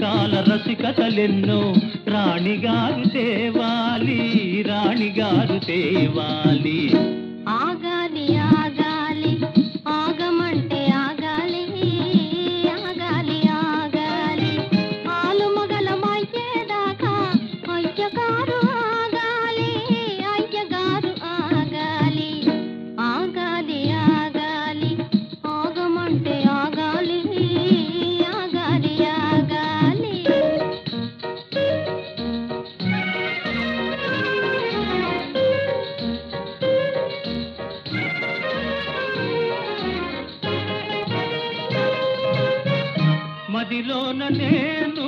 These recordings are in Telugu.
రకాల రసికతలెన్నో రాణిగారు తేవాలి రాణిగారు తేవాలి. మదిలోన నేను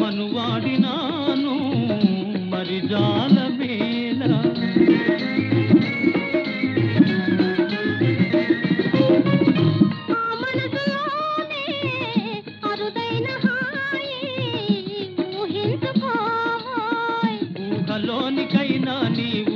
మనువాడినాను మరి ఊహించుకోయ్ ఊహలోనికైనా నీవు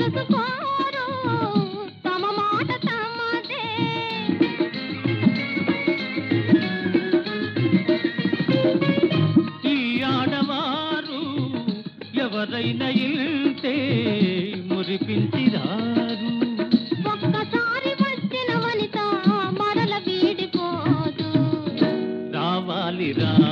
తెలుసుకోరు తమ మాట తమదే. ఈ ఆడవారు ఎవరైనా ఇంటే మురిపించిరారు ఒక్కసారి వచ్చిన వనిత మరల వీడిపోదు. రావాలి రావాలి.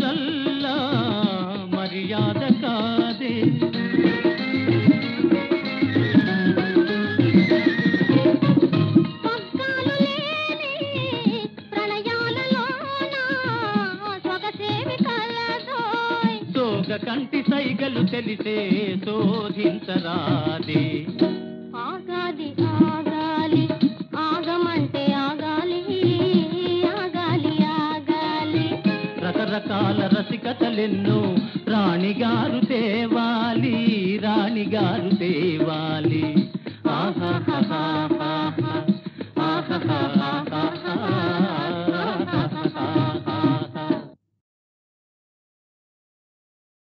చల్ల మర్యాద కాదే. కంటి సైగలు తెలిసే శోధించరాదే. రకరకాల రసికతలెన్నో రాణిగారు తేవాలి రాణిగారు తేవాలి. ఆహాహా